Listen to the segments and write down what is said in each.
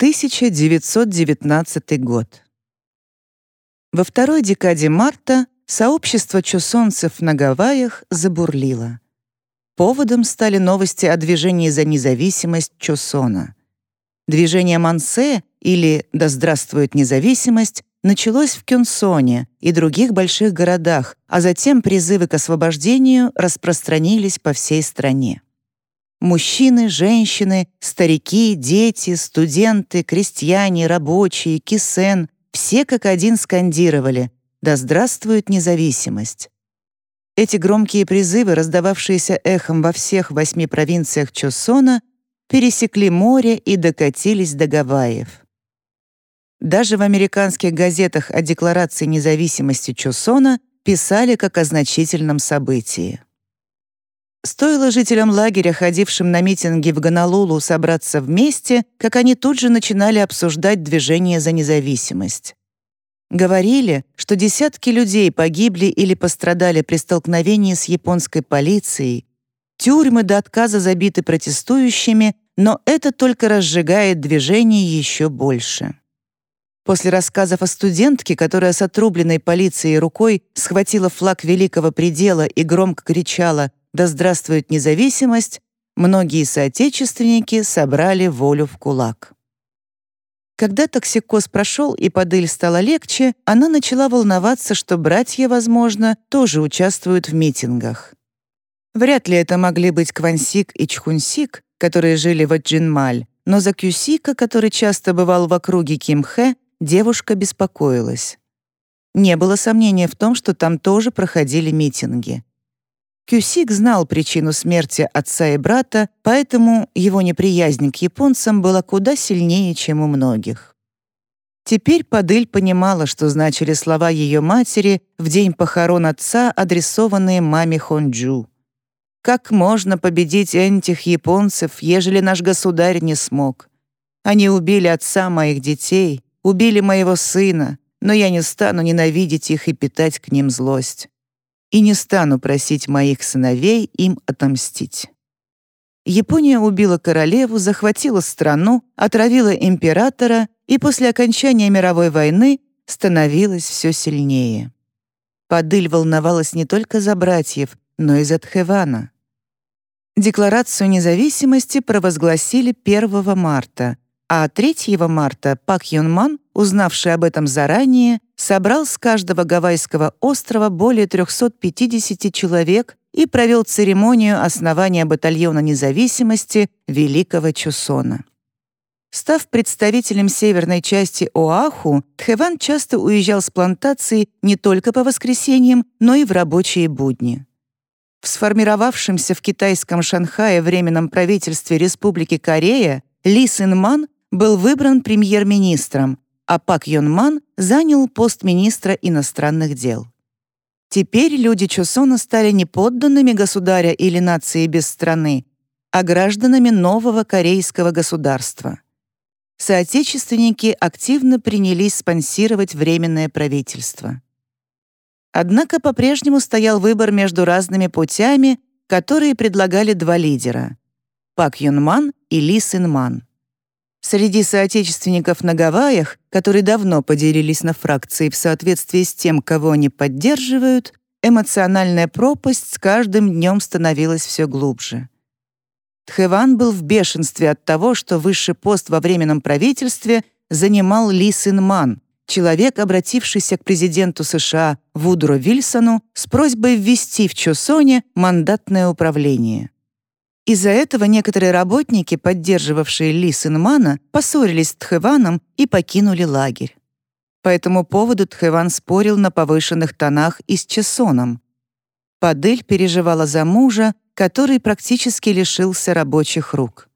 1919 год. Во второй декаде марта сообщество чусонцев на Гавайях забурлило. Поводом стали новости о движении за независимость Чусона. Движение Мансе, или «Да здравствует независимость», началось в Кюнсоне и других больших городах, а затем призывы к освобождению распространились по всей стране. Мужчины, женщины, старики, дети, студенты, крестьяне, рабочие, кисен — все как один скандировали «Да здравствует независимость!». Эти громкие призывы, раздававшиеся эхом во всех восьми провинциях Чосона, пересекли море и докатились до Гавайев. Даже в американских газетах о Декларации независимости Чусона писали как о значительном событии. Стоило жителям лагеря, ходившим на митинги в Гонолулу, собраться вместе, как они тут же начинали обсуждать движение за независимость. Говорили, что десятки людей погибли или пострадали при столкновении с японской полицией, тюрьмы до отказа забиты протестующими, но это только разжигает движение еще больше. После рассказов о студентке, которая с отрубленной полицией рукой схватила флаг Великого Предела и громко кричала «Да здравствует независимость!», многие соотечественники собрали волю в кулак. Когда токсикоз прошел и подыль стало легче, она начала волноваться, что братья, возможно, тоже участвуют в митингах. Вряд ли это могли быть Квансик и Чхунсик, которые жили в Аджинмаль, но за Кюсика, который часто бывал в округе Кимхэ, девушка беспокоилась. Не было сомнения в том, что там тоже проходили митинги. Кюсик знал причину смерти отца и брата, поэтому его неприязнь к японцам была куда сильнее, чем у многих. Теперь Падыль понимала, что значили слова ее матери в день похорон отца, адресованные маме Хонджу. «Как можно победить этих японцев, ежели наш государь не смог? Они убили отца моих детей, убили моего сына, но я не стану ненавидеть их и питать к ним злость. И не стану просить моих сыновей им отомстить. Япония убила королеву, захватила страну, отравила императора и после окончания мировой войны становилась все сильнее. Падыль волновалась не только за братьев, но и за Тхевана. Декларацию независимости провозгласили 1 марта — а 3 марта Пак Юн Ман, узнавший об этом заранее, собрал с каждого гавайского острова более 350 человек и провел церемонию основания батальона независимости Великого Чусона. Став представителем северной части Оаху, Тхэван часто уезжал с плантации не только по воскресеньям, но и в рабочие будни. В сформировавшемся в китайском Шанхае временном правительстве Республики Корея Ли Сын Ман был выбран премьер-министром, а Пак Йон Ман занял пост министра иностранных дел. Теперь люди Чосона стали не подданными государя или нации без страны, а гражданами нового корейского государства. Соотечественники активно принялись спонсировать Временное правительство. Однако по-прежнему стоял выбор между разными путями, которые предлагали два лидера — Пак Юн Ман и Ли Сын Ман. Среди соотечественников на Гавайях, которые давно поделились на фракции в соответствии с тем, кого они поддерживают, эмоциональная пропасть с каждым днем становилась все глубже. Тхэван был в бешенстве от того, что высший пост во Временном правительстве занимал Ли Сын Ман, человек, обратившийся к президенту США Вудро Вильсону с просьбой ввести в Чосоне мандатное управление. Из-за этого некоторые работники, поддерживавшие Ли Сынмана, поссорились с Тхэваном и покинули лагерь. По этому поводу Тхэван спорил на повышенных тонах и с Чесоном. Падель переживала за мужа, который практически лишился рабочих рук.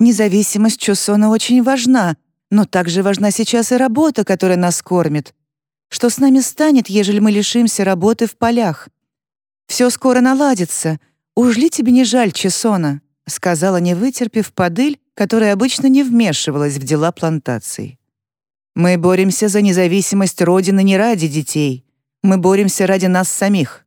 «Независимость Чосона очень важна, но также важна сейчас и работа, которая нас кормит. Что с нами станет, ежели мы лишимся работы в полях? Все скоро наладится», «Уж ли тебе не жаль Чесона?» — сказала, не вытерпев подыль, которая обычно не вмешивалась в дела плантаций. «Мы боремся за независимость Родины не ради детей. Мы боремся ради нас самих.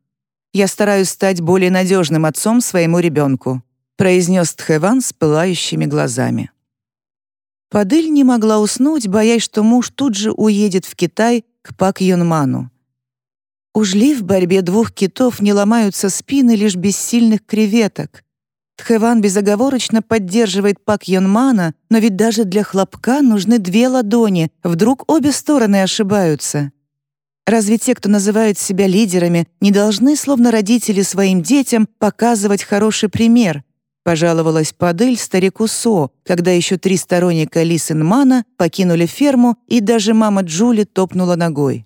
Я стараюсь стать более надежным отцом своему ребенку», произнес Тхэван с пылающими глазами. Падыль не могла уснуть, боясь, что муж тут же уедет в Китай к Пак Йонману. Уж ли в борьбе двух китов не ломаются спины лишь бессильных креветок? Тхэван безоговорочно поддерживает Пак Йонмана, но ведь даже для хлопка нужны две ладони, вдруг обе стороны ошибаются. Разве те, кто называют себя лидерами, не должны, словно родители своим детям, показывать хороший пример? Пожаловалась Падыль старику Со, когда еще три сторонника Ли Синмана покинули ферму, и даже мама Джули топнула ногой.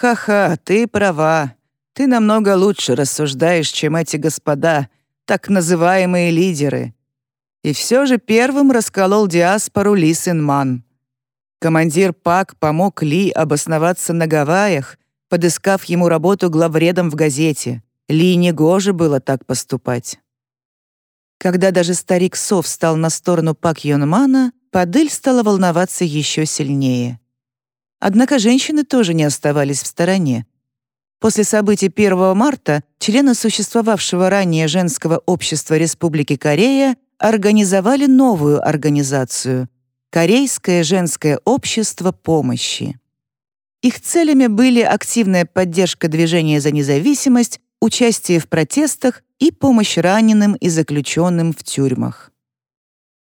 «Ха-ха, ты права. Ты намного лучше рассуждаешь, чем эти господа, так называемые лидеры. И все же первым расколол диаспору Ли Синман. Командир ПАК помог Ли обосноваться на Гавайях, подыскав ему работу главредом в газете. Ли негоже было так поступать. Когда даже старик Со встал на сторону Пак Йонмана, Падыль стала волноваться еще сильнее. Однако женщины тоже не оставались в стороне. После событий 1 марта члены существовавшего ранее женского общества Республики Корея организовали новую организацию — Корейское женское общество помощи. Их целями были активная поддержка движения за независимость, участие в протестах и помощь раненым и заключенным в тюрьмах.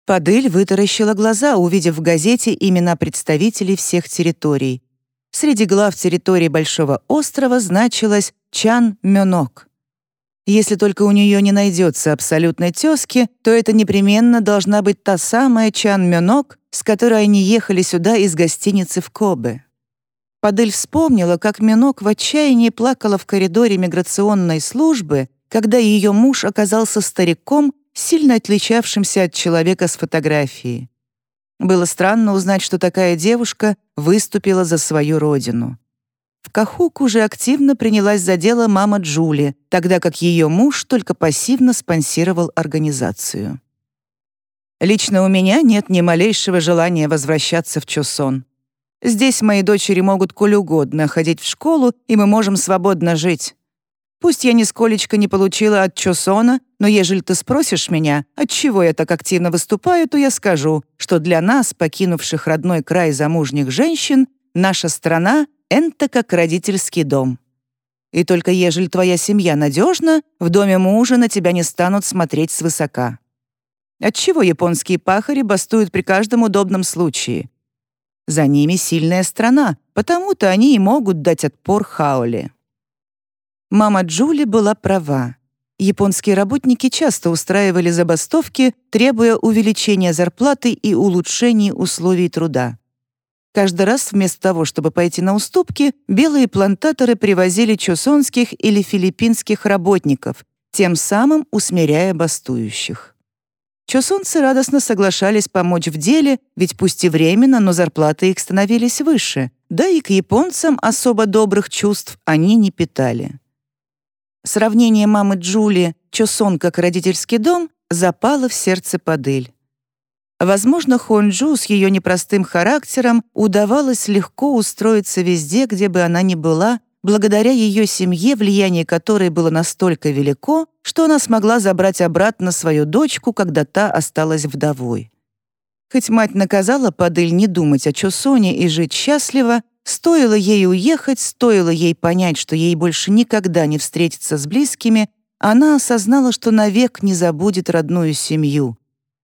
Падыль вытаращила глаза, увидев в газете имена представителей всех территорий. Среди глав территории Большого острова значилось Чан Мёнок. Если только у нее не найдется абсолютной тезки, то это непременно должна быть та самая Чан Мёнок, с которой они ехали сюда из гостиницы в Кобе. Падыль вспомнила, как Минок в отчаянии плакала в коридоре миграционной службы, когда ее муж оказался стариком, сильно отличавшимся от человека с фотографии. Было странно узнать, что такая девушка выступила за свою родину. В Кахук уже активно принялась за дело мама Джули, тогда как ее муж только пассивно спонсировал организацию. Лично у меня нет ни малейшего желания возвращаться в Чосон. Здесь мои дочери могут коль угодно ходить в школу, и мы можем свободно жить. Пусть я нисколечко не получила от Чосона, но ежели ты спросишь меня, от чего я так активно выступаю, то я скажу, что для нас, покинувших родной край замужних женщин, наша страна — это как родительский дом. И только ежели твоя семья надежна, в доме мужа на тебя не станут смотреть свысока. Отчего японские пахари бастуют при каждом удобном случае? За ними сильная страна, потому-то они и могут дать отпор Хаоле. Мама Джули была права. Японские работники часто устраивали забастовки, требуя увеличения зарплаты и улучшения условий труда. Каждый раз вместо того, чтобы пойти на уступки, белые плантаторы привозили чосонских или филиппинских работников, тем самым усмиряя бастующих. Чосунцы радостно соглашались помочь в деле, ведь пусть и временно, но зарплаты их становились выше, да и к японцам особо добрых чувств они не питали. Сравнение мамы Джули «Чосон как родительский дом» запало в сердце Падыль. Возможно, Хонджу с ее непростым характером удавалось легко устроиться везде, где бы она ни была, благодаря ее семье, влияние которой было настолько велико, что она смогла забрать обратно свою дочку, когда та осталась вдовой. Хоть мать наказала Падыль не думать о Чосоне и жить счастливо, стоило ей уехать, стоило ей понять, что ей больше никогда не встретиться с близкими, она осознала, что навек не забудет родную семью,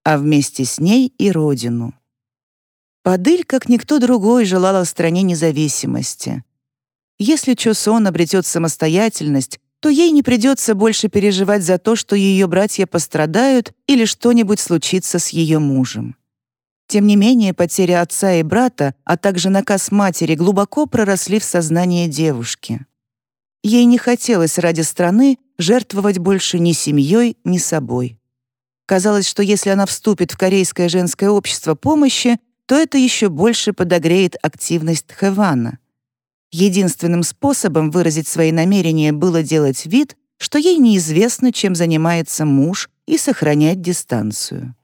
а вместе с ней и родину. Падыль, как никто другой, желала стране независимости. Если Чосон обретет самостоятельность, то ей не придется больше переживать за то, что ее братья пострадают или что-нибудь случится с ее мужем. Тем не менее, потеря отца и брата, а также наказ матери глубоко проросли в сознание девушки. Ей не хотелось ради страны жертвовать больше ни семьей, ни собой. Казалось, что если она вступит в корейское женское общество помощи, то это еще больше подогреет активность Хэвана — Единственным способом выразить свои намерения было делать вид, что ей неизвестно, чем занимается муж, и сохранять дистанцию.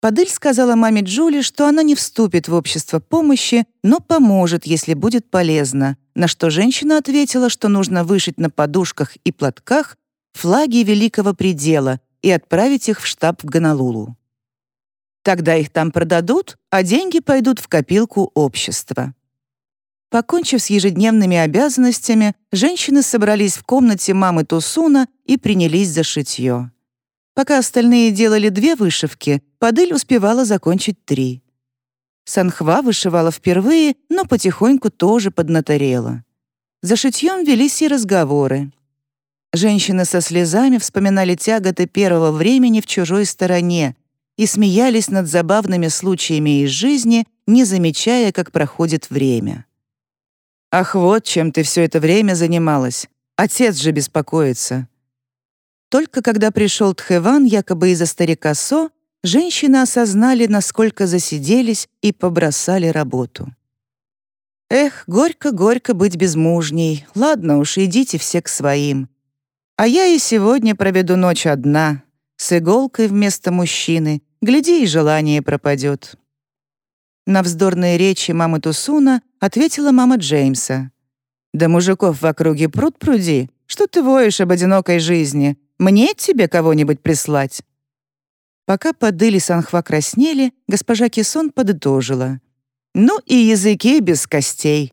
Падель сказала маме Джули, что она не вступит в общество помощи, но поможет, если будет полезно, на что женщина ответила, что нужно вышить на подушках и платках флаги Великого Предела и отправить их в штаб в Гонолулу. Тогда их там продадут, а деньги пойдут в копилку общества. Покончив с ежедневными обязанностями, женщины собрались в комнате мамы Тусуна и принялись за шитье. Пока остальные делали две вышивки, Падыль успевала закончить три. Санхва вышивала впервые, но потихоньку тоже поднаторела. За шитьем велись и разговоры. Женщины со слезами вспоминали тяготы первого времени в чужой стороне и смеялись над забавными случаями из жизни, не замечая, как проходит время. «Ах, вот чем ты все это время занималась. Отец же беспокоится». Только когда пришел Тхэван, якобы из-за старика Со, женщины осознали, насколько засиделись и побросали работу. Эх, горько-горько быть безмужней. Ладно уж, идите все к своим. А я и сегодня проведу ночь одна, с иголкой вместо мужчины. Гляди, и желание пропадет. На вздорные речи мамы Тусуна ответила мама Джеймса. «Да мужиков в округе пруд пруди. Что ты воешь об одинокой жизни? Мне тебе кого-нибудь прислать?» Пока подыли Санхва краснели, госпожа Кисон подытожила. «Ну и языки без костей.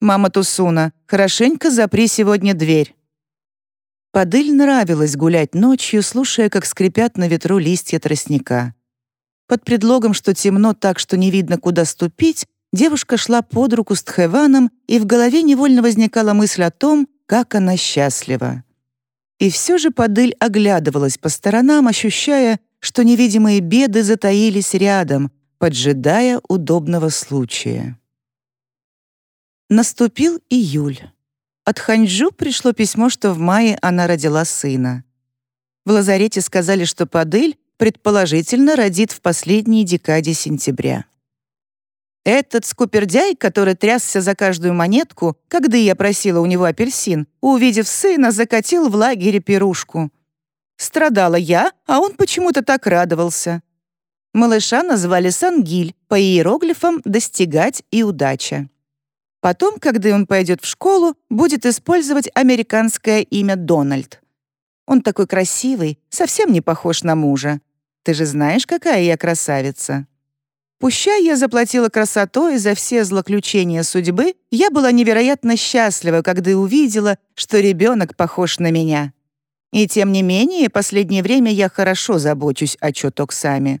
Мама Тусуна, хорошенько запри сегодня дверь». Подыль нравилось гулять ночью, слушая, как скрипят на ветру листья тростника. Под предлогом, что темно так, что не видно, куда ступить, девушка шла под руку с Тхеваном, и в голове невольно возникала мысль о том, как она счастлива. И все же Падыль оглядывалась по сторонам, ощущая, что невидимые беды затаились рядом, поджидая удобного случая. Наступил июль. От Ханьчжу пришло письмо, что в мае она родила сына. В лазарете сказали, что Падыль предположительно родит в последней декаде сентября. Этот скупердяй, который трясся за каждую монетку, когда я просила у него апельсин, увидев сына, закатил в лагере пирушку. Страдала я, а он почему-то так радовался. Малыша назвали Сангиль, по иероглифам «достигать» и «удача». Потом, когда он пойдет в школу, будет использовать американское имя Дональд. Он такой красивый, совсем не похож на мужа. Ты же знаешь, какая я красавица. Пущай я заплатила красотой за все злоключения судьбы, я была невероятно счастлива, когда увидела, что ребенок похож на меня. И тем не менее, последнее время я хорошо забочусь о Чотоксаме.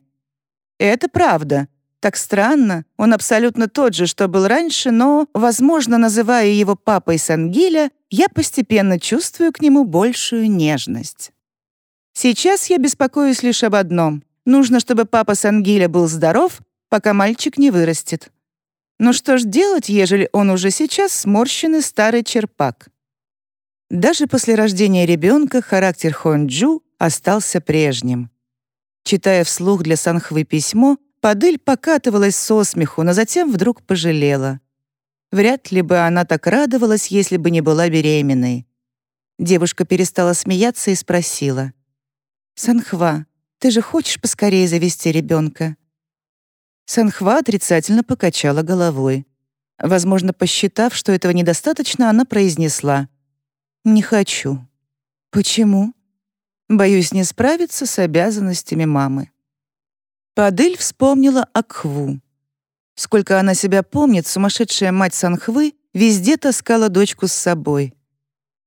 Это правда. Так странно, он абсолютно тот же, что был раньше, но, возможно, называя его папой Сангиля, я постепенно чувствую к нему большую нежность. Сейчас я беспокоюсь лишь об одном. Нужно, чтобы папа Сангиля был здоров, пока мальчик не вырастет. Но что ж делать, ежели он уже сейчас сморщенный старый черпак? Даже после рождения ребенка характер Хонджу остался прежним. Читая вслух для Санхвы письмо, Падыль покатывалась со смеху, но затем вдруг пожалела. Вряд ли бы она так радовалась, если бы не была беременной. Девушка перестала смеяться и спросила. «Санхва, ты же хочешь поскорее завести ребенка?» Санхва отрицательно покачала головой. Возможно, посчитав, что этого недостаточно, она произнесла. «Не хочу». «Почему?» «Боюсь не справиться с обязанностями мамы». Падыль вспомнила о Кхву. Сколько она себя помнит, сумасшедшая мать Санхвы везде таскала дочку с собой.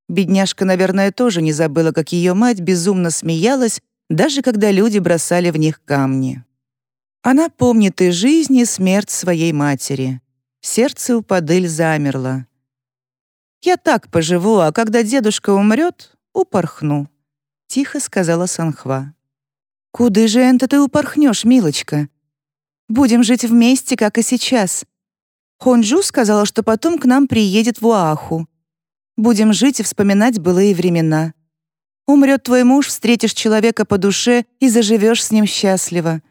Бедняжка, наверное, тоже не забыла, как ее мать безумно смеялась, даже когда люди бросали в них камни. Она помнит и жизнь, и смерть своей матери. Сердце у Падыль замерло. «Я так поживу, а когда дедушка умрет, упорхну», — тихо сказала Санхва. «Куды же это ты упорхнешь, милочка? Будем жить вместе, как и сейчас. Хонджу сказала, что потом к нам приедет в Уаху. Будем жить и вспоминать былые времена. Умрет твой муж, встретишь человека по душе и заживешь с ним счастливо.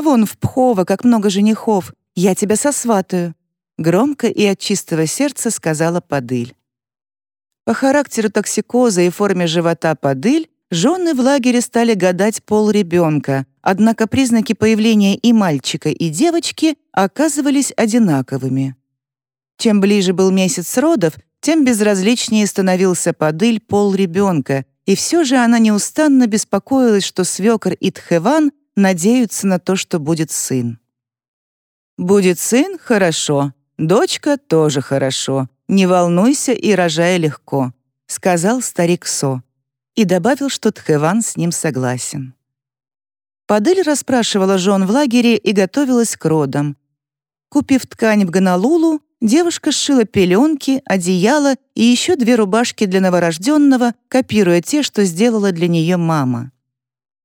Вон в Пхово, как много женихов, я тебя сосватаю громко и от чистого сердца сказала Падыль. По характеру токсикоза и форме живота Падыль жены в лагере стали гадать пол ребенка, однако признаки появления и мальчика, и девочки оказывались одинаковыми. Чем ближе был месяц родов, тем безразличнее становился Падыль пол ребенка, и все же она неустанно беспокоилась, что свекор Итхеван надеются на то, что будет сын. «Будет сын — хорошо, дочка — тоже хорошо. Не волнуйся и рожай легко», — сказал старик Со и добавил, что Тхэван с ним согласен. Падель расспрашивала жен в лагере и готовилась к родам. Купив ткань в Гонолулу, девушка сшила пеленки, одеяло и еще две рубашки для новорожденного, копируя те, что сделала для нее мама.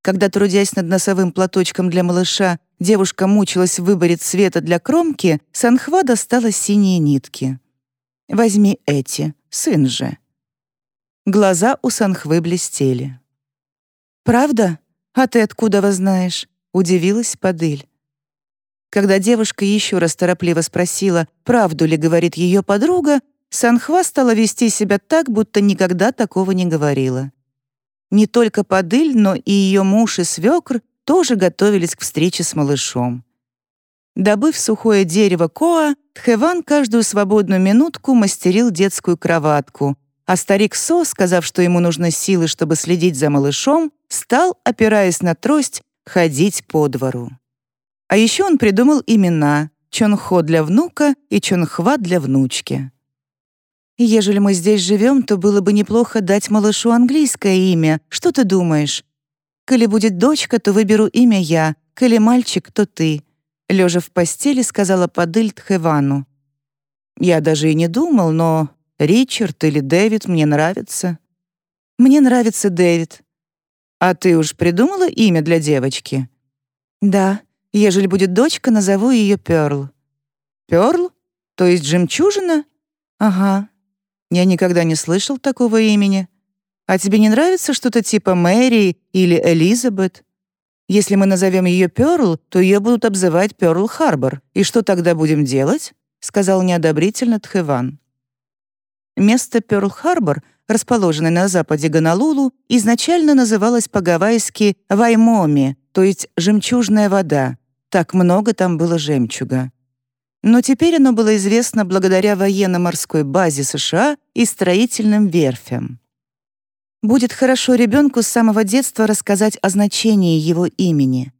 Когда, трудясь над носовым платочком для малыша, девушка мучилась в выборе цвета для кромки, Санхва достала синие нитки. «Возьми эти, сын же». Глаза у Санхвы блестели. «Правда?» «А ты откуда знаешь?» — удивилась Падыль. Когда девушка еще раз торопливо спросила, правду ли говорит ее подруга, Санхва стала вести себя так, будто никогда такого не говорила. Не только Падыль, но и ее муж и свекр тоже готовились к встрече с малышом. Добыв сухое дерево коа, Тхеван каждую свободную минутку мастерил детскую кроватку, а старик Со, сказав, что ему нужны силы, чтобы следить за малышом, стал, опираясь на трость, ходить по двору. А еще он придумал имена Чонхо для внука и Чонхва для внучки. «Ежели мы здесь живем, то было бы неплохо дать малышу английское имя. Что ты думаешь? Коли будет дочка, то выберу имя я, коли мальчик, то ты», лежа в постели, сказала Падыль Тхевану. «Я даже и не думал, но Ричард или Дэвид мне нравится». «Мне нравится Дэвид», «А ты уж придумала имя для девочки?» «Да. Ежели будет дочка, назову ее Пёрл». «Пёрл? То есть жемчужина?» «Ага. Я никогда не слышал такого имени. А тебе не нравится что-то типа Мэри или Элизабет? Если мы назовем ее Пёрл, то ее будут обзывать Пёрл Харбор. И что тогда будем делать?» — сказал неодобрительно Тхэван. Место Пёрл Харбор — расположенной на западе Гонолулу, изначально называлась по-гавайски Ваймоми, то есть «жемчужная вода». Так много там было жемчуга. Но теперь оно было известно благодаря военно-морской базе США и строительным верфям. Будет хорошо ребенку с самого детства рассказать о значении его имени.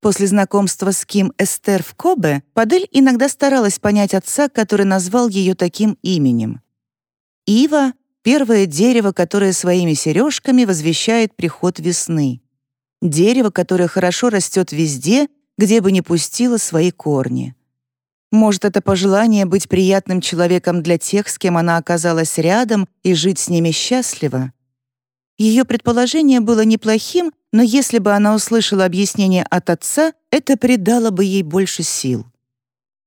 После знакомства с Ким Эстер в Кобе Падель иногда старалась понять отца, который назвал ее таким именем. Ива Первое дерево, которое своими сережками возвещает приход весны. Дерево, которое хорошо растет везде, где бы ни пустило свои корни. Может, это пожелание быть приятным человеком для тех, с кем она оказалась рядом, и жить с ними счастливо? Ее предположение было неплохим, но если бы она услышала объяснение от отца, это придало бы ей больше сил.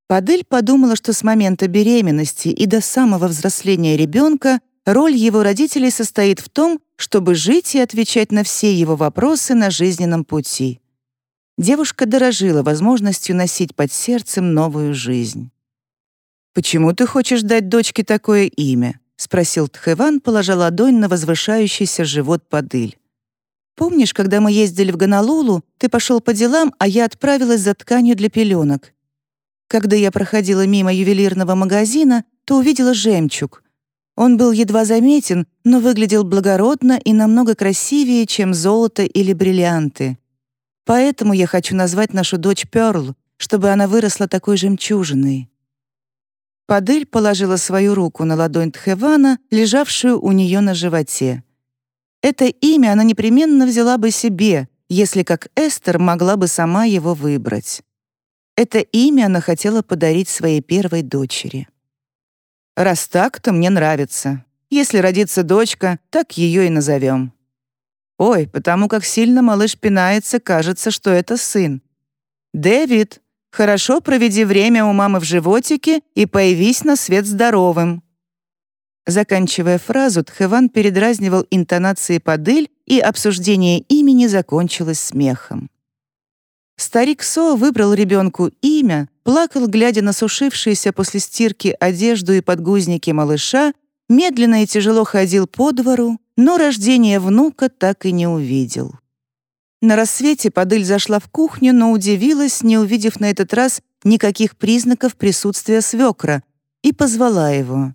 Падель подумала, что с момента беременности и до самого взросления ребенка Роль его родителей состоит в том, чтобы жить и отвечать на все его вопросы на жизненном пути. Девушка дорожила возможностью носить под сердцем новую жизнь. «Почему ты хочешь дать дочке такое имя?» — спросил Тхэван, положа ладонь на возвышающийся живот Падыль. «Помнишь, когда мы ездили в Гонолулу, ты пошел по делам, а я отправилась за тканью для пеленок? Когда я проходила мимо ювелирного магазина, то увидела жемчуг. Он был едва заметен, но выглядел благородно и намного красивее, чем золото или бриллианты. Поэтому я хочу назвать нашу дочь Пёрл, чтобы она выросла такой жемчужиной». Падель положила свою руку на ладонь Тхевана, лежавшую у нее на животе. Это имя она непременно взяла бы себе, если, как Эстер, могла бы сама его выбрать. Это имя она хотела подарить своей первой дочери. Раз так, то мне нравится. Если родится дочка, так ее и назовем. Ой, потому как сильно малыш пинается, кажется, что это сын. Дэвид, хорошо проведи время у мамы в животике и появись на свет здоровым. Заканчивая фразу, Тхеван передразнивал интонации Падель, и обсуждение имени закончилось смехом. Старик Со выбрал ребенку имя, плакал, глядя на сушившиеся после стирки одежду и подгузники малыша, медленно и тяжело ходил по двору, но рождение внука так и не увидел. На рассвете Падыль зашла в кухню, но удивилась, не увидев на этот раз никаких признаков присутствия свекра, и позвала его.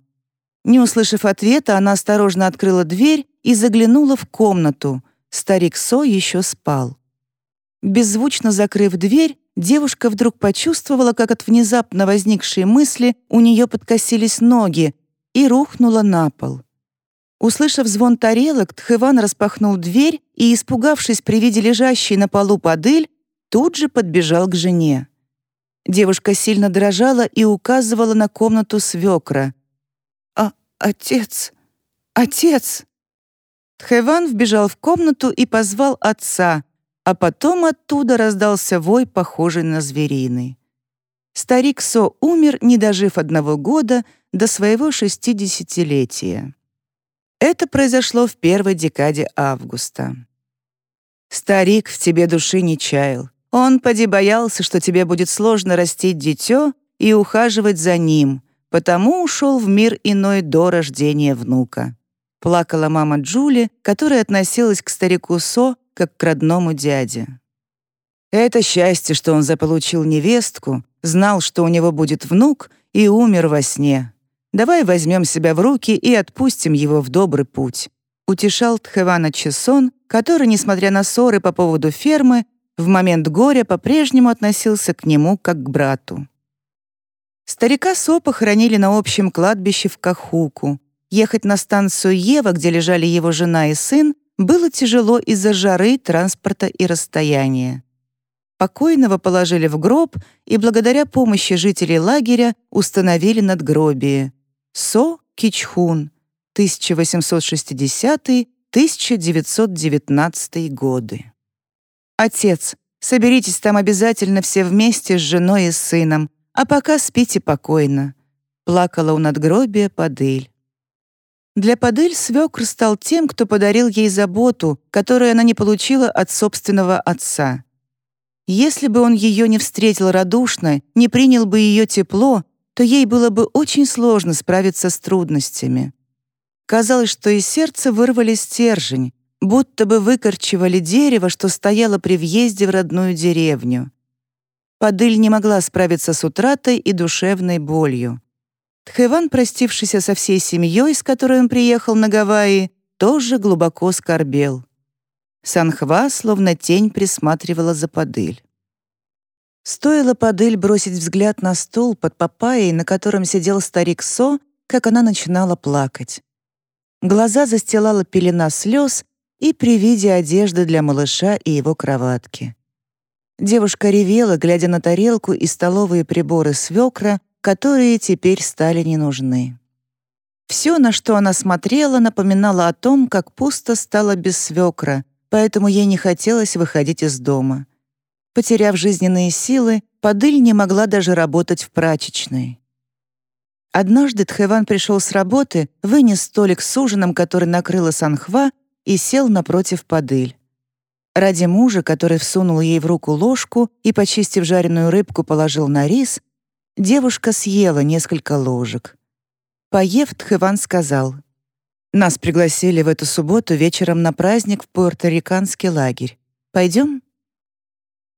Не услышав ответа, она осторожно открыла дверь и заглянула в комнату. Старик Со еще спал. Беззвучно закрыв дверь, девушка вдруг почувствовала, как от внезапно возникшей мысли у нее подкосились ноги и рухнула на пол. Услышав звон тарелок, Тхеван распахнул дверь и, испугавшись при виде лежащей на полу подыль, тут же подбежал к жене. Девушка сильно дрожала и указывала на комнату свекра. «А, отец! Отец!» Тхеван вбежал в комнату и позвал отца, а потом оттуда раздался вой, похожий на звериный. Старик Со умер, не дожив одного года, до своего шестидесятилетия. Это произошло в первой декаде августа. Старик в тебе души не чаял. Он поди боялся, что тебе будет сложно растить дитё и ухаживать за ним, потому ушел в мир иной до рождения внука. Плакала мама Джули, которая относилась к старику Со как к родному дяде. Это счастье, что он заполучил невестку, знал, что у него будет внук, и умер во сне. Давай возьмем себя в руки и отпустим его в добрый путь. Утешал Тхевана Чесон, который, несмотря на ссоры по поводу фермы, в момент горя по-прежнему относился к нему как к брату. Старика Со похоронили на общем кладбище в Кахуку. Ехать на станцию Ева, где лежали его жена и сын, было тяжело из-за жары, транспорта и расстояния. Покойного положили в гроб и благодаря помощи жителей лагеря установили надгробие. Со Кичхун, 1860-1919 годы. «Отец, соберитесь там обязательно все вместе с женой и сыном, а пока спите покойно», — плакала у надгробия Падыль. Для Падыль свекр стал тем, кто подарил ей заботу, которую она не получила от собственного отца. Если бы он ее не встретил радушно, не принял бы ее тепло, то ей было бы очень сложно справиться с трудностями. Казалось, что из сердца вырвали стержень, будто бы выкорчевали дерево, что стояло при въезде в родную деревню. Падыль не могла справиться с утратой и душевной болью. Тхэван, простившийся со всей семьей, с которой он приехал на Гавайи, тоже глубоко скорбел. Санхва, словно тень, присматривала за Падыль. Стоило Падыль бросить взгляд на стул под папайей, на котором сидел старик Со, как она начинала плакать. Глаза застилала пелена слез и при виде одежды для малыша и его кроватки. Девушка ревела, глядя на тарелку и столовые приборы свекра, которые теперь стали не нужны. Все, на что она смотрела, напоминало о том, как пусто стало без свекра, поэтому ей не хотелось выходить из дома. Потеряв жизненные силы, Падыль не могла даже работать в прачечной. Однажды Тхэван пришел с работы, вынес столик с ужином, который накрыла Санхва, и сел напротив Падыль. Ради мужа, который всунул ей в руку ложку и, почистив жареную рыбку, положил на рис, девушка съела несколько ложек. Поев, Тхэван сказал, «Нас пригласили в эту субботу вечером на праздник в пуэрториканский лагерь. Пойдем?»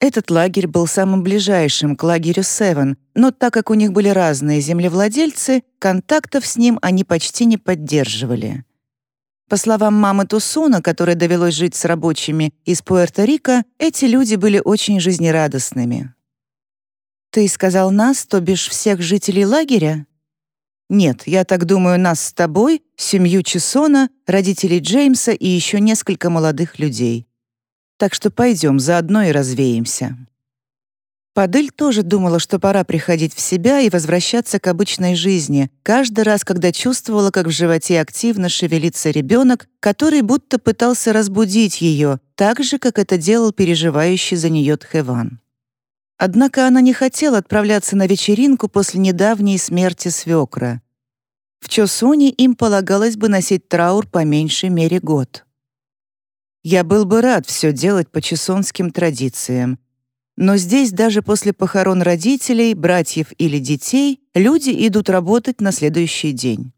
Этот лагерь был самым ближайшим к лагерю Севен, но так как у них были разные землевладельцы, контактов с ним они почти не поддерживали. По словам мамы Тусуна, которой довелось жить с рабочими из Пуэрто-Рико, эти люди были очень жизнерадостными. «Ты сказал нас, то бишь всех жителей лагеря?» «Нет, я так думаю, нас с тобой, семью Чесона, родителей Джеймса и еще несколько молодых людей. Так что пойдем, заодно и развеемся». Падель тоже думала, что пора приходить в себя и возвращаться к обычной жизни, каждый раз, когда чувствовала, как в животе активно шевелится ребенок, который будто пытался разбудить ее, так же, как это делал переживающий за нее Тхеван. Однако она не хотела отправляться на вечеринку после недавней смерти свекра. В Чосуне им полагалось бы носить траур по меньшей мере год. Я был бы рад все делать по чесонским традициям. Но здесь даже после похорон родителей, братьев или детей люди идут работать на следующий день.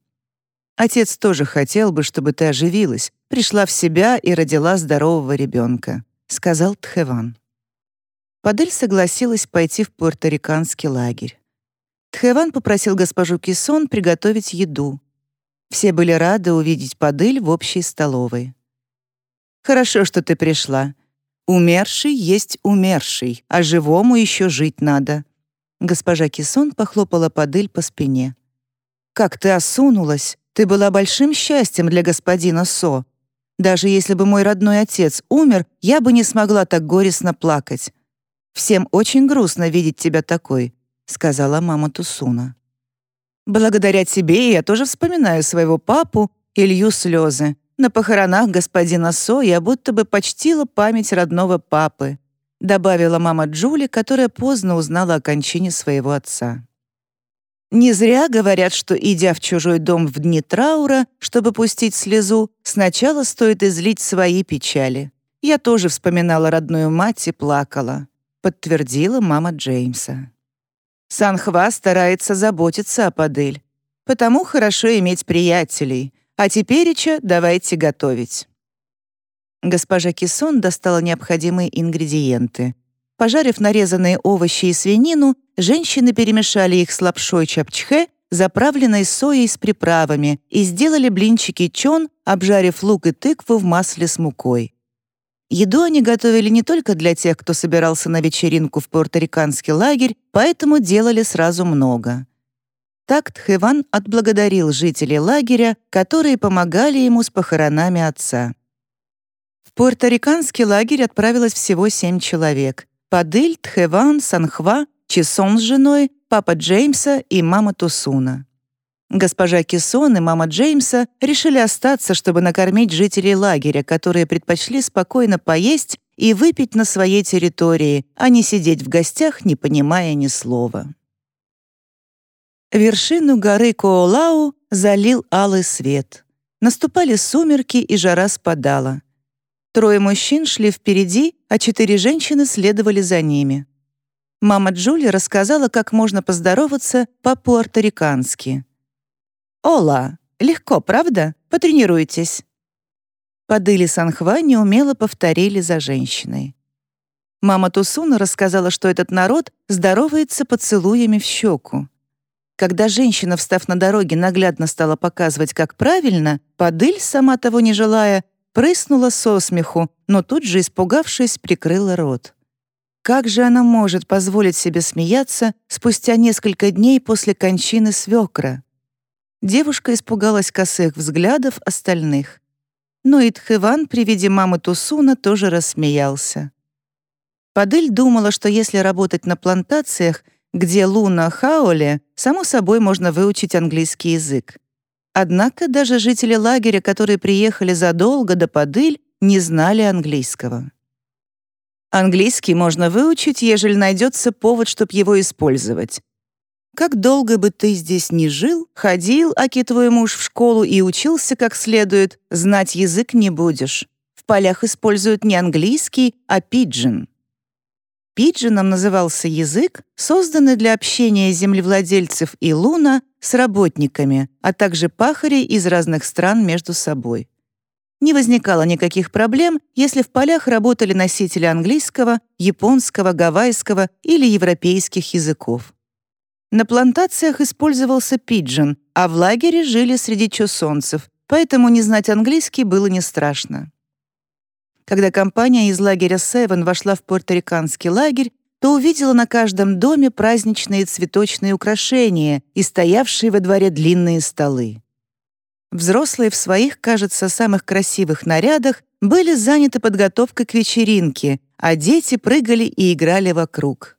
Отец тоже хотел бы, чтобы ты оживилась, пришла в себя и родила здорового ребенка, сказал Тхеван. Падель согласилась пойти в пуэрториканский лагерь. Тхеван попросил госпожу Кисон приготовить еду. Все были рады увидеть Падель в общей столовой. «Хорошо, что ты пришла. Умерший есть умерший, а живому еще жить надо. Госпожа Кисон похлопала Падыль по спине. «Как ты осунулась! Ты была большим счастьем для господина Со. Даже если бы мой родной отец умер, я бы не смогла так горестно плакать. Всем очень грустно видеть тебя такой», — сказала мама Тусуна. «Благодаря тебе я тоже вспоминаю своего папу и лью слезы. На похоронах господина Со я будто бы почтила память родного папы», добавила мама Джули, которая поздно узнала о кончине своего отца. Не зря говорят, что, идя в чужой дом в дни траура, чтобы пустить слезу, сначала стоит излить свои печали. Я тоже вспоминала родную мать и плакала, подтвердила мама Джеймса. Санхва старается заботиться о Падыль, потому хорошо иметь приятелей, а тепереча давайте готовить. Госпожа Кисон достала необходимые ингредиенты. Пожарив нарезанные овощи и свинину, женщины перемешали их с лапшой чапчхе, заправленной соей с приправами, и сделали блинчики чон, обжарив лук и тыкву в масле с мукой. Еду они готовили не только для тех, кто собирался на вечеринку в пуэрториканский лагерь, поэтому делали сразу много. Так Тхеван отблагодарил жителей лагеря, которые помогали ему с похоронами отца. В пуэрториканский лагерь отправилось всего семь человек. Падыль, Тхеван, Санхва, Чесон с женой, папа Джеймса и мама Тусуна. Госпожа Кисон и мама Джеймса решили остаться, чтобы накормить жителей лагеря, которые предпочли спокойно поесть и выпить на своей территории, а не сидеть в гостях, не понимая ни слова. Вершину горы Коолау залил алый свет. Наступали сумерки, и жара спадала. Трое мужчин шли впереди, а четыре женщины следовали за ними. Мама Джули рассказала, как можно поздороваться по-пуэрторикански. «Ола! Легко, правда? Потренируйтесь!» Падыли Санхва неумело повторили за женщиной. Мама Тусуна рассказала, что этот народ здоровается поцелуями в щеку. Когда женщина, встав на дороге, наглядно стала показывать, как правильно, Падыль, сама того не желая, прыснула со смеху, но тут же, испугавшись, прикрыла рот. Как же она может позволить себе смеяться спустя несколько дней после кончины свекра? Девушка испугалась косых взглядов остальных. Но и Тхыван при виде мамы Тусуна тоже рассмеялся. Падыль думала, что если работать на плантациях, где Луна Хаоле, само собой можно выучить английский язык. Однако даже жители лагеря, которые приехали задолго до Падыль, не знали английского. Английский можно выучить, ежели найдется повод, чтобы его использовать. Как долго бы ты здесь ни жил, ходил, аки твой муж, в школу и учился как следует, знать язык не будешь. В полях используют не английский, а пиджин. Пиджином назывался язык, созданный для общения землевладельцев и луна с работниками, а также пахарей из разных стран между собой. Не возникало никаких проблем, если в полях работали носители английского, японского, гавайского или европейских языков. На плантациях использовался пиджин, а в лагере жили среди чусонцев, поэтому не знать английский было не страшно. Когда компания из лагеря Севен вошла в пуэрториканский лагерь, то увидела на каждом доме праздничные цветочные украшения и стоявшие во дворе длинные столы. Взрослые в своих, кажется, самых красивых нарядах были заняты подготовкой к вечеринке, а дети прыгали и играли вокруг.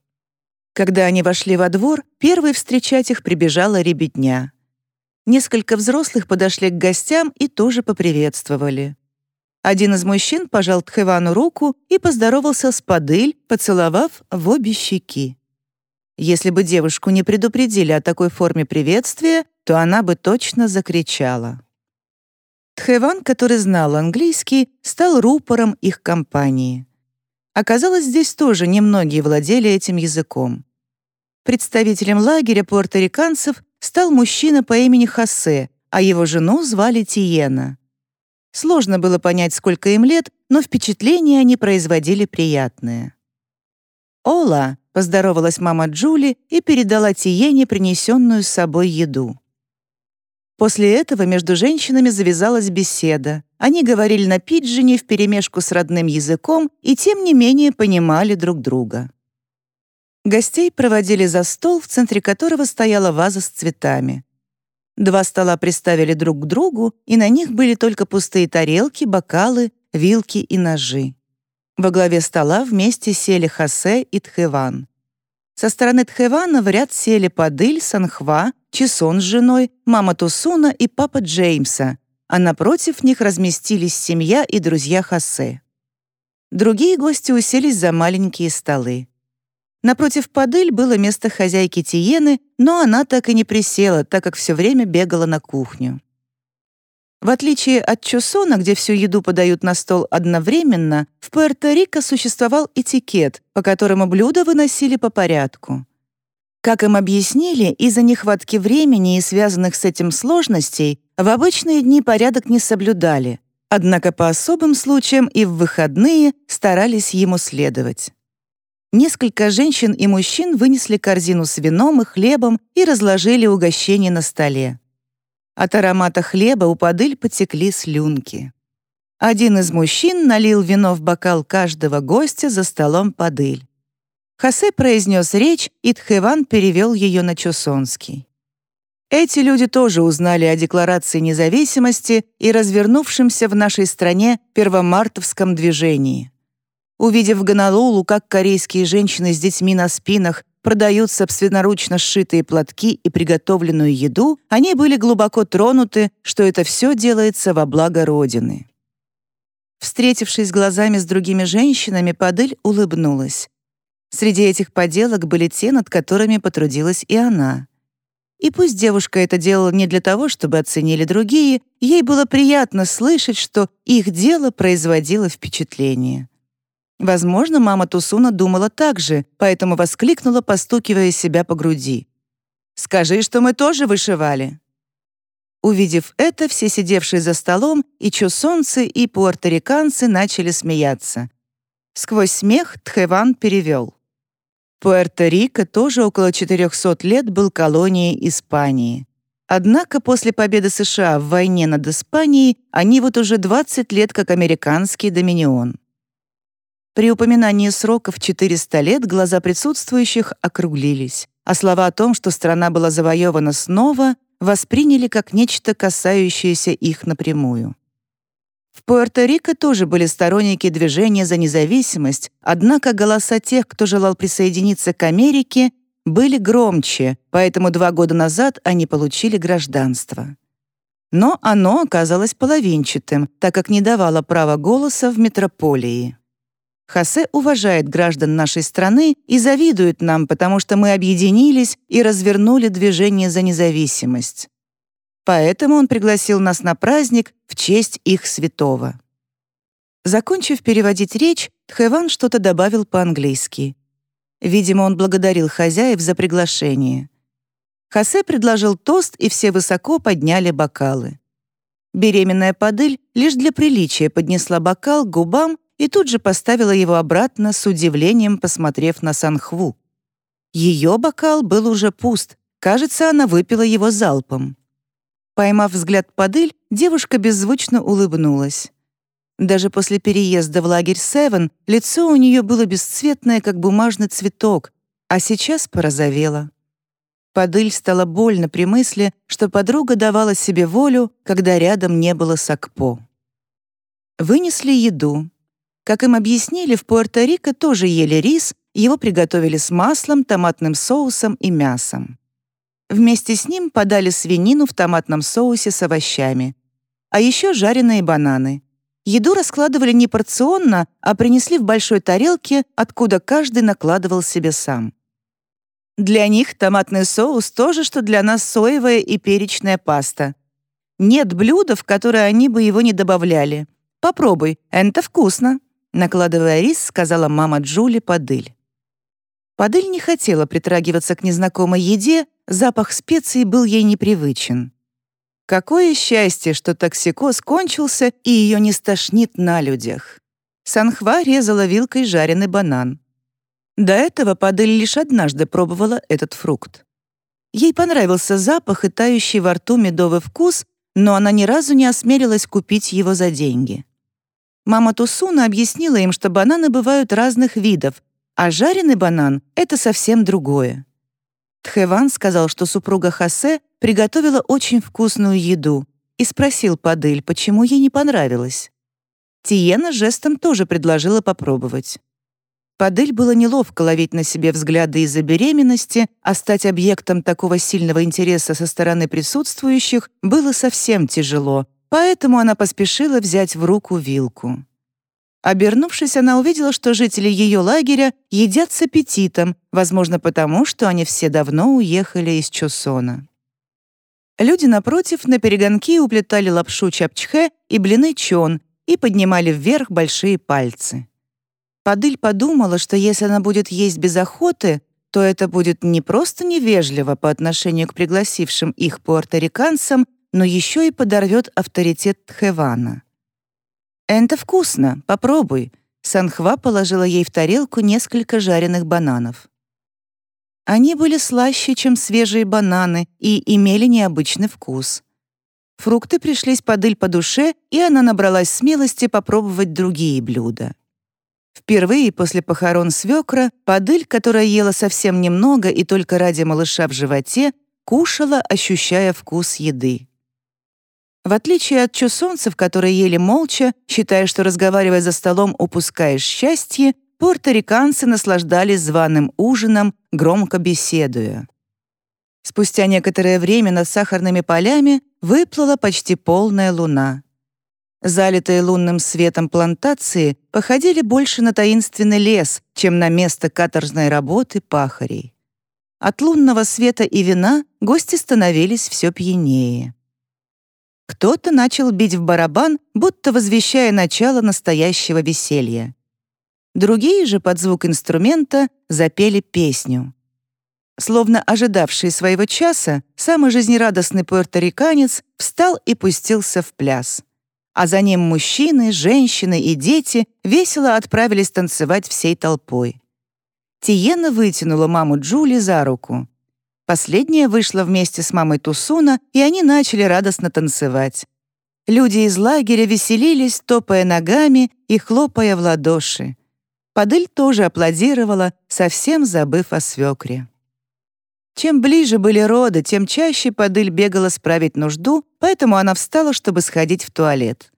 Когда они вошли во двор, первой встречать их прибежала ребятня. Несколько взрослых подошли к гостям и тоже поприветствовали. Один из мужчин пожал Тхевану руку и поздоровался с Падыль, поцеловав в обе щеки. Если бы девушку не предупредили о такой форме приветствия, то она бы точно закричала. Тхеван, который знал английский, стал рупором их компании. Оказалось, здесь тоже немногие владели этим языком. Представителем лагеря пуэрториканцев стал мужчина по имени Хосе, а его жену звали Тиена. Сложно было понять, сколько им лет, но впечатления они производили приятные. «Ола!» — поздоровалась мама Джули и передала Тиене принесенную с собой еду. После этого между женщинами завязалась беседа. Они говорили на пиджине вперемешку с родным языком и тем не менее понимали друг друга. Гостей проводили за стол, в центре которого стояла ваза с цветами. Два стола приставили друг к другу, и на них были только пустые тарелки, бокалы, вилки и ножи. Во главе стола вместе сели Хосе и Тхеван. Со стороны Тхевана в ряд сели Падыль, Санхва, Чесон с женой, мама Тусуна и папа Джеймса, а напротив них разместились семья и друзья Хосе. Другие гости уселись за маленькие столы. Напротив Падыль было место хозяйки Тиены, но она так и не присела, так как все время бегала на кухню. В отличие от Чусона, где всю еду подают на стол одновременно, в Пуэрто-Рико существовал этикет, по которому блюда выносили по порядку. Как им объяснили, из-за нехватки времени и связанных с этим сложностей в обычные дни порядок не соблюдали, однако по особым случаям и в выходные старались ему следовать. Несколько женщин и мужчин вынесли корзину с вином и хлебом и разложили угощение на столе. От аромата хлеба у подыль потекли слюнки. Один из мужчин налил вино в бокал каждого гостя за столом подыль. Хосе произнес речь, и Тхеван перевел ее на чусонский. Эти люди тоже узнали о Декларации независимости и развернувшемся в нашей стране первомартовском движении. Увидев Гонолулу, как корейские женщины с детьми на спинах продают собственноручно сшитые платки и приготовленную еду, они были глубоко тронуты, что это все делается во благо Родины. Встретившись глазами с другими женщинами, Падель улыбнулась. Среди этих поделок были те, над которыми потрудилась и она. И пусть девушка это делала не для того, чтобы оценили другие, ей было приятно слышать, что их дело производило впечатление. Возможно, мама Тусуна думала так же, поэтому воскликнула, постукивая себя по груди. «Скажи, что мы тоже вышивали». Увидев это, все сидевшие за столом, и чусонцы, и пуэрториканцы начали смеяться. Сквозь смех Тхеван перевел. Пуэрто-Рико тоже около 400 лет был колонией Испании. Однако после победы США в войне над Испанией они вот уже 20 лет как американский доминион. При упоминании сроков 400 лет глаза присутствующих округлились, а слова о том, что страна была завоевана снова, восприняли как нечто, касающееся их напрямую. В Пуэрто-Рико тоже были сторонники движения за независимость, однако голоса тех, кто желал присоединиться к Америке, были громче, поэтому два года назад они получили гражданство. Но оно оказалось половинчатым, так как не давало права голоса в метрополии. Хосе уважает граждан нашей страны и завидует нам, потому что мы объединились и развернули движение за независимость. Поэтому он пригласил нас на праздник в честь их святого. Закончив переводить речь, Тхэван что-то добавил по-английски. Видимо, он благодарил хозяев за приглашение. Хосе предложил тост, и все высоко подняли бокалы. Беременная Падыль лишь для приличия поднесла бокал к губам и тут же поставила его обратно с удивлением, посмотрев на Санхву. Ее бокал был уже пуст, кажется, она выпила его залпом. Поймав взгляд Падыль, девушка беззвучно улыбнулась. Даже после переезда в лагерь Севен лицо у нее было бесцветное, как бумажный цветок, а сейчас порозовело. Падыль стало больно при мысли, что подруга давала себе волю, когда рядом не было Сакпо. Вынесли еду. Как им объяснили, в Пуэрто-Рико тоже ели рис, его приготовили с маслом, томатным соусом и мясом. Вместе с ним подали свинину в томатном соусе с овощами. А еще жареные бананы. Еду раскладывали не порционно, а принесли в большой тарелке, откуда каждый накладывал себе сам. Для них томатный соус тоже, что для нас соевая и перечная паста. Нет блюда, в которое они бы его не добавляли. Попробуй, это вкусно. Накладывая рис, сказала мама Джули Падыль. Падыль не хотела притрагиваться к незнакомой еде, запах специй был ей непривычен. Какое счастье, что токсикоз кончился и ее не стошнит на людях. Санхва резала вилкой жареный банан. До этого Падыль лишь однажды пробовала этот фрукт. Ей понравился запах и тающий во рту медовый вкус, но она ни разу не осмелилась купить его за деньги. Мама Тусуна объяснила им, что бананы бывают разных видов, а жареный банан — это совсем другое. Тхэван сказал, что супруга Хосе приготовила очень вкусную еду и спросил Падыль, почему ей не понравилось. Тиена жестом тоже предложила попробовать. Падыль было неловко ловить на себе взгляды из-за беременности, а стать объектом такого сильного интереса со стороны присутствующих было совсем тяжело, поэтому она поспешила взять в руку вилку. Обернувшись, она увидела, что жители ее лагеря едят с аппетитом, возможно, потому, что они все давно уехали из Чусона. Люди, напротив, на перегонки уплетали лапшу чапчхе и блины чон и поднимали вверх большие пальцы. Падыль подумала, что если она будет есть без охоты, то это будет не просто невежливо по отношению к пригласившим их пуэрториканцам, но еще и подорвет авторитет Тхевана. «Это вкусно, попробуй», — Санхва положила ей в тарелку несколько жареных бананов. Они были слаще, чем свежие бананы, и имели необычный вкус. Фрукты пришлись подыль по душе, и она набралась смелости попробовать другие блюда. Впервые после похорон свекра Падыль, которая ела совсем немного и только ради малыша в животе, кушала, ощущая вкус еды. В отличие от чусонцев, которые ели молча, считая, что, разговаривая за столом, упускаешь счастье, пуэрториканцы наслаждались званым ужином, громко беседуя. Спустя некоторое время над сахарными полями выплыла почти полная луна. Залитые лунным светом плантации походили больше на таинственный лес, чем на место каторжной работы пахарей. От лунного света и вина гости становились все пьянее. Кто-то начал бить в барабан, будто возвещая начало настоящего веселья. Другие же под звук инструмента запели песню. Словно ожидавший своего часа, самый жизнерадостный пуэрториканец встал и пустился в пляс. А за ним мужчины, женщины и дети весело отправились танцевать всей толпой. Тиена вытянула маму Джули за руку. Последняя вышла вместе с мамой Тусуна, и они начали радостно танцевать. Люди из лагеря веселились, топая ногами и хлопая в ладоши. Падыль тоже аплодировала, совсем забыв о свекре. Чем ближе были роды, тем чаще Падыль бегала справить нужду, поэтому она встала, чтобы сходить в туалет.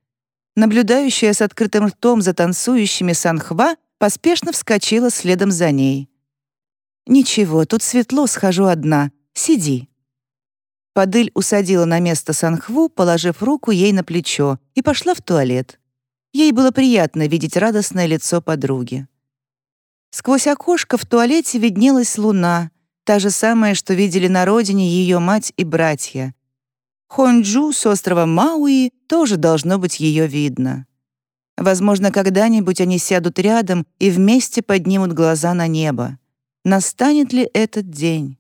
Наблюдающая с открытым ртом за танцующими Санхва поспешно вскочила следом за ней. «Ничего, тут светло, схожу одна. Сиди». Падыль усадила на место Санхву, положив руку ей на плечо, и пошла в туалет. Ей было приятно видеть радостное лицо подруги. Сквозь окошко в туалете виднелась луна, та же самая, что видели на родине ее мать и братья. Хонджу с острова Мауи тоже должно быть ее видно. Возможно, когда-нибудь они сядут рядом и вместе поднимут глаза на небо настанет ли этот день.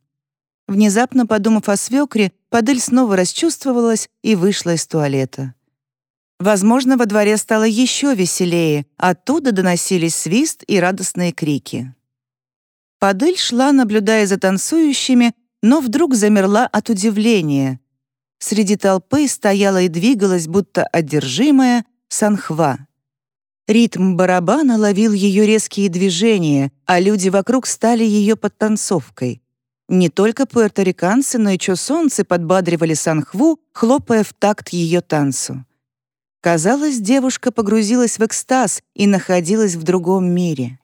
Внезапно подумав о свекре, Падыль снова расчувствовалась и вышла из туалета. Возможно, во дворе стало еще веселее, оттуда доносились свист и радостные крики. Падыль шла, наблюдая за танцующими, но вдруг замерла от удивления. Среди толпы стояла и двигалась, будто одержимая, Санхва. Ритм барабана ловил ее резкие движения, а люди вокруг стали ее подтанцовкой. Не только пуэрториканцы, но и чосонцы подбадривали Санхву, хлопая в такт ее танцу. Казалось, девушка погрузилась в экстаз и находилась в другом мире.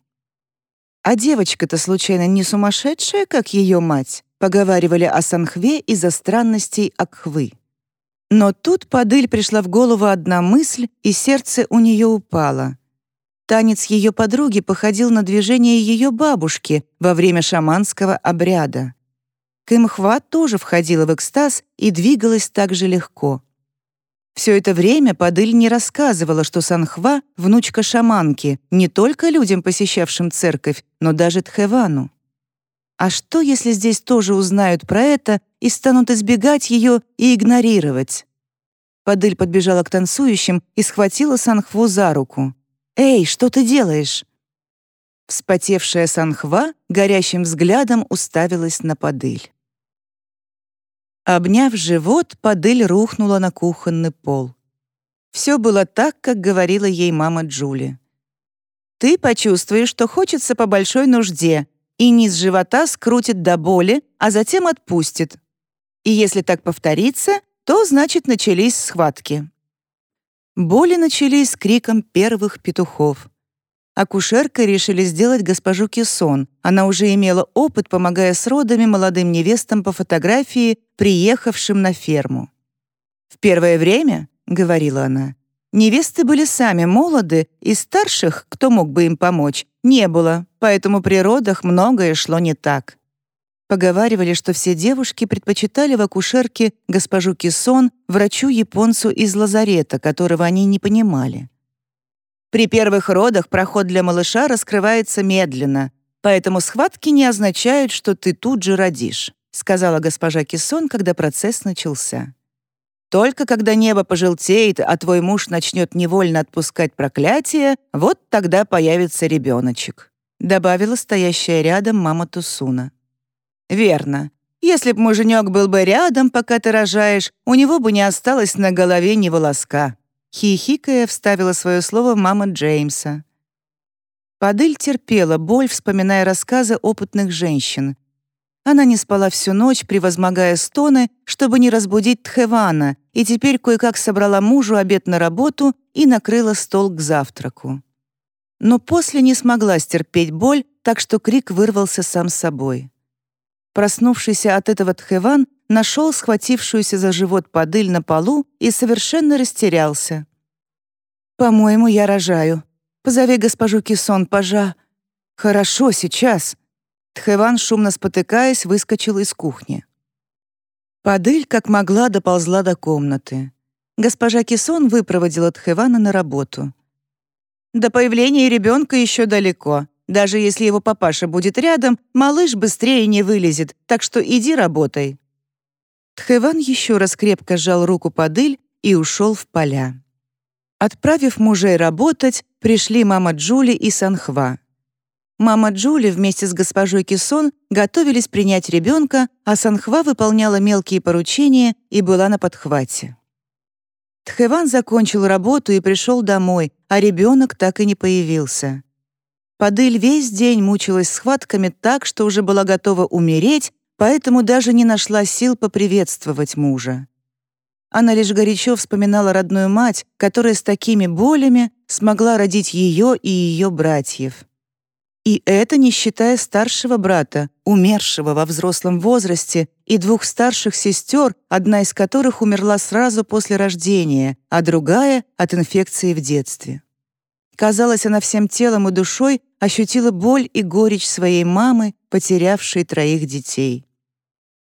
«А девочка-то, случайно, не сумасшедшая, как ее мать?» поговаривали о Санхве из-за странностей Акхвы. Но тут Падыль пришла в голову одна мысль, и сердце у нее упало. Танец ее подруги походил на движение ее бабушки во время шаманского обряда. Кымхва тоже входила в экстаз и двигалась так же легко. Все это время Падыль не рассказывала, что Санхва — внучка шаманки, не только людям, посещавшим церковь, но даже Тхевану. А что, если здесь тоже узнают про это и станут избегать ее и игнорировать? Падыль подбежала к танцующим и схватила Санхву за руку. «Эй, что ты делаешь?» Вспотевшая Санхва горящим взглядом уставилась на Падыль. Обняв живот, Падыль рухнула на кухонный пол. Все было так, как говорила ей мама Джули. «Ты почувствуешь, что хочется по большой нужде, и низ живота скрутит до боли, а затем отпустит. И если так повторится, то значит начались схватки». Боли начались с криком первых петухов. Акушеркой решили сделать госпожу Кессон. Она уже имела опыт, помогая с родами молодым невестам по фотографии, приехавшим на ферму. «В первое время, — говорила она, — невесты были сами молоды, и старших, кто мог бы им помочь, не было, поэтому при родах многое шло не так. Поговаривали, что все девушки предпочитали в акушерке госпожу Кессон врачу-японцу из лазарета, которого они не понимали. При первых родах проход для малыша раскрывается медленно, поэтому схватки не означают, что ты тут же родишь», сказала госпожа Кессон, когда процесс начался. «Только когда небо пожелтеет, а твой муж начнет невольно отпускать проклятие, вот тогда появится ребеночек», добавила стоящая рядом мама Тусуна. «Верно. Если б муженек был бы рядом, пока ты рожаешь, у него бы не осталось на голове ни волоска», Хихикая вставила свое слово мама Джеймса. Падыль терпела боль, вспоминая рассказы опытных женщин. Она не спала всю ночь, превозмогая стоны, чтобы не разбудить Тхевана, и теперь кое-как собрала мужу обед на работу и накрыла стол к завтраку. Но после не смогла стерпеть боль, так что крик вырвался сам собой. Проснувшийся от этого Тхеван нашел схватившуюся за живот подыль на полу и совершенно растерялся. «По-моему, я рожаю. Позови госпожу Кисон, пожа». «Хорошо, сейчас». Тхеван, шумно спотыкаясь, выскочил из кухни. Падыль, как могла, доползла до комнаты. Госпожа Кисон выпроводила Тхевана на работу. «До появления ребенка еще далеко. Даже если его папаша будет рядом, малыш быстрее не вылезет, так что иди работай». Тхэван еще раз крепко сжал руку Падыль и ушел в поля. Отправив мужей работать, пришли мама Джули и Санхва. Мама Джули вместе с госпожой Кисон готовились принять ребенка, а Санхва выполняла мелкие поручения и была на подхвате. Тхэван закончил работу и пришел домой, а ребенок так и не появился. Падыль весь день мучилась схватками так, что уже была готова умереть, поэтому даже не нашла сил поприветствовать мужа. Она лишь горячо вспоминала родную мать, которая с такими болями смогла родить ее и ее братьев. И это не считая старшего брата, умершего во взрослом возрасте, и двух старших сестер, одна из которых умерла сразу после рождения, а другая — от инфекции в детстве. Казалось, она всем телом и душой ощутила боль и горечь своей мамы, потерявшей троих детей.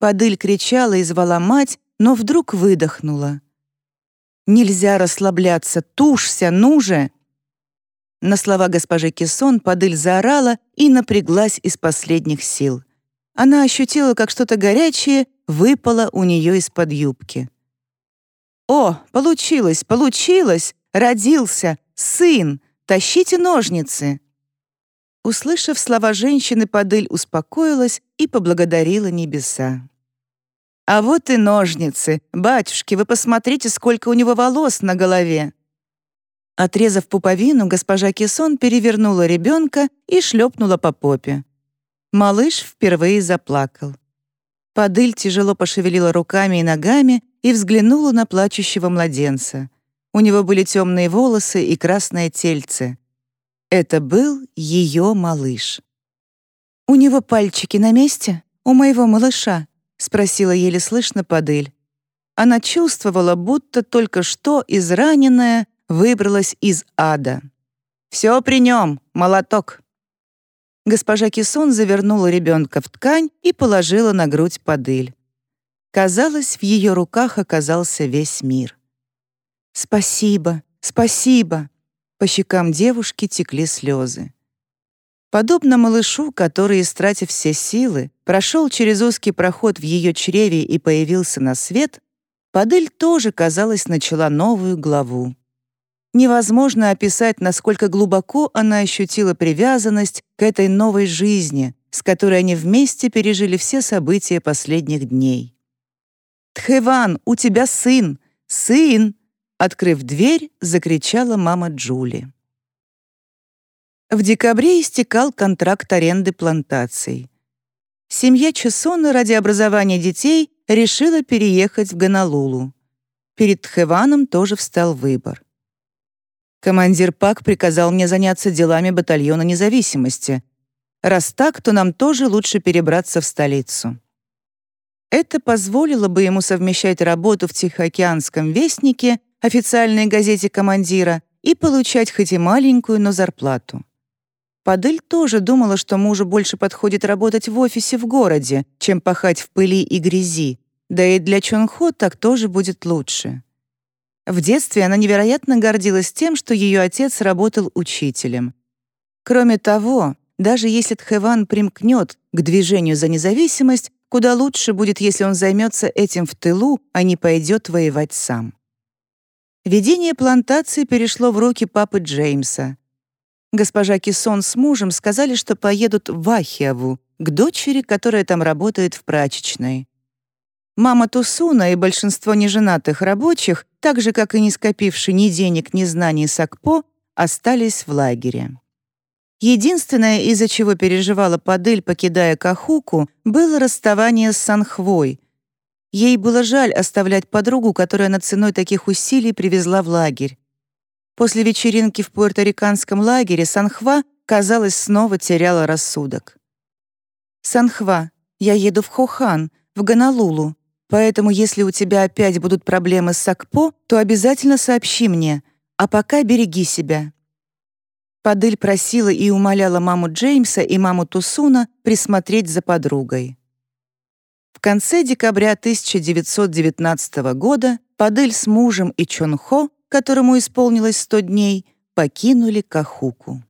Падыль кричала и звала мать, но вдруг выдохнула. «Нельзя расслабляться, тушься, ну же!» На слова госпожи Кессон Падыль заорала и напряглась из последних сил. Она ощутила, как что-то горячее выпало у нее из-под юбки. «О, получилось, получилось! Родился! Сын! Тащите ножницы!» Услышав слова женщины, Падыль успокоилась и поблагодарила небеса. «А вот и ножницы! Батюшки, вы посмотрите, сколько у него волос на голове!» Отрезав пуповину, госпожа Кессон перевернула ребенка и шлепнула по попе. Малыш впервые заплакал. Падыль тяжело пошевелила руками и ногами и взглянула на плачущего младенца. У него были темные волосы и красное тельце. Это был ее малыш. «У него пальчики на месте? У моего малыша?» — спросила еле слышно Падыль. Она чувствовала, будто только что израненная выбралась из ада. «Все при нем, молоток!» Госпожа Кисон завернула ребенка в ткань и положила на грудь Падыль. Казалось, в ее руках оказался весь мир. «Спасибо, спасибо!» По щекам девушки текли слезы. Подобно малышу, который, истратив все силы, прошел через узкий проход в ее чреве и появился на свет, Падель тоже, казалось, начала новую главу. Невозможно описать, насколько глубоко она ощутила привязанность к этой новой жизни, с которой они вместе пережили все события последних дней. «Тхэван, у тебя сын! Сын!» Открыв дверь, закричала мама Джули. В декабре истекал контракт аренды плантаций. Семья Чесона ради образования детей решила переехать в Гонолулу. Перед Тхэваном тоже встал выбор. Командир ПАК приказал мне заняться делами батальона независимости. Раз так, то нам тоже лучше перебраться в столицу. Это позволило бы ему совмещать работу в Тихоокеанском вестнике, официальной газете командира, и получать хоть и маленькую, но зарплату. Падель тоже думала, что мужу больше подходит работать в офисе в городе, чем пахать в пыли и грязи, да и для Чонхо так тоже будет лучше. В детстве она невероятно гордилась тем, что ее отец работал учителем. Кроме того, даже если Тхэван примкнет к движению за независимость, куда лучше будет, если он займется этим в тылу, а не пойдет воевать сам. Ведение плантации перешло в руки папы Джеймса. Госпожа Кисон с мужем сказали, что поедут в Ахиаву, к дочери, которая там работает в прачечной. Мама Тусуна и большинство неженатых рабочих, так же, как и не скопившие ни денег, ни знаний Сакпо, остались в лагере. Единственное, из-за чего переживала Падыль, покидая Кахуку, было расставание с Санхвой. Ей было жаль оставлять подругу, которая над ценой таких усилий привезла в лагерь. После вечеринки в пуэрториканском лагере Санхва, казалось, снова теряла рассудок. «Санхва, я еду в Хохан, в Ганалулу. Поэтому, если у тебя опять будут проблемы с Сакпо, то обязательно сообщи мне, а пока береги себя». Падыль просила и умоляла маму Джеймса и маму Тусуна присмотреть за подругой. В конце декабря 1919 года Падыль с мужем и Чонхо, которому исполнилось 100 дней, покинули Кахуку.